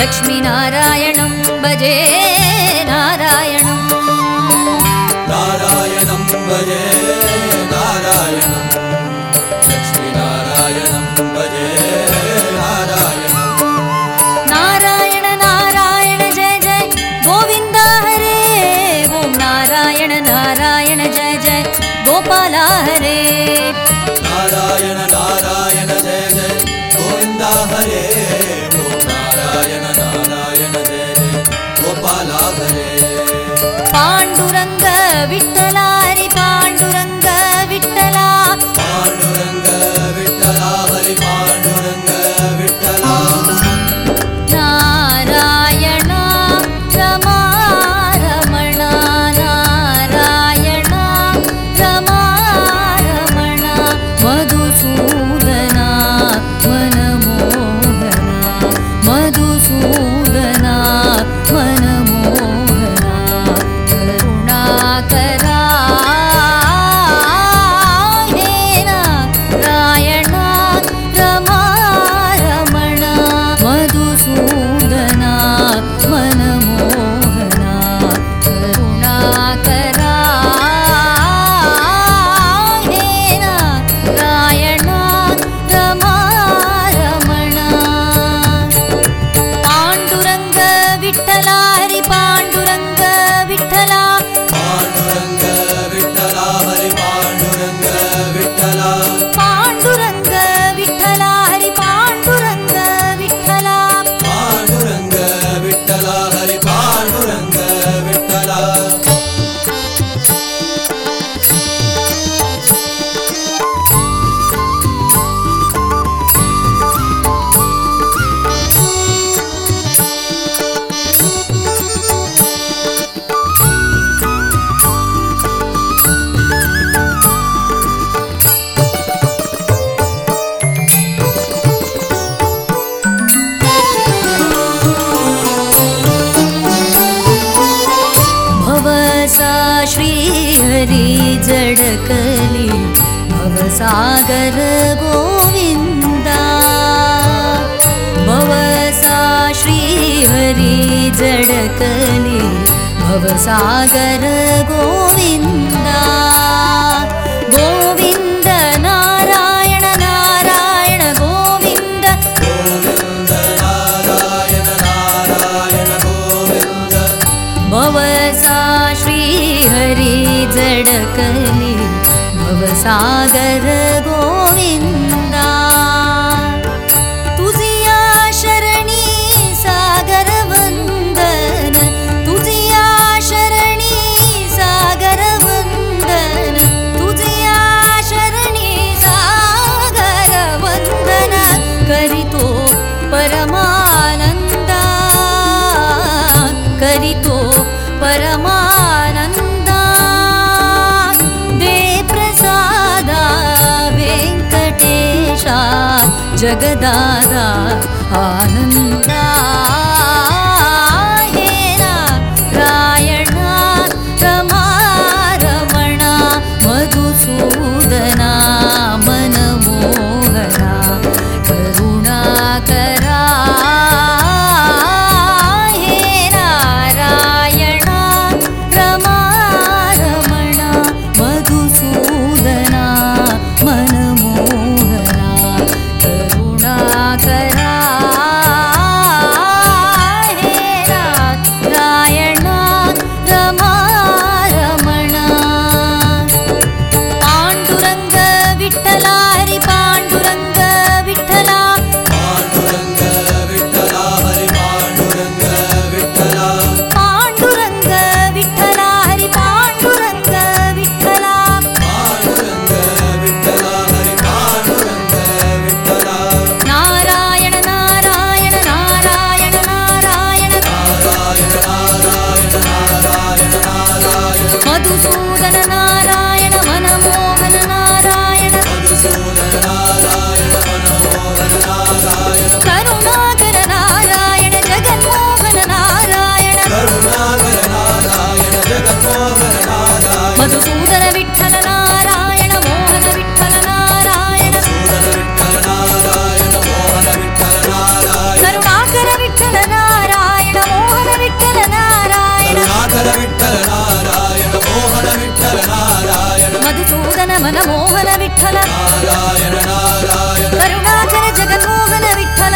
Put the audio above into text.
लक्ष्मीनारायणं भजे नारायणं नारायणं नारायणं। लक्ष्मी नारायणं नारायण नारायण नारायण जय जय। गोविन्द हरे ओं नारायण नारायण जय जय। गोपाला हरे। नारायण नारायण जय जय। பாலாதரே பாண்டுரங்க விட்டலாரி பாண்டுரங்க सा श्रीहरि जडकलि भवसागर गोविन्दा। सागर गोविन्द सा श्री हरि जडकली भागर गोविन्द। सकले भवसागर गो जगदादा आनन्देरा रायणा रमारमणा मधुसूदना मनमोहना करुणाकरा हेरा रायणा रमारमणा मधुसूदना मनमोहना। नारायण नारायण करुणाकर जगन्मोहन नारायण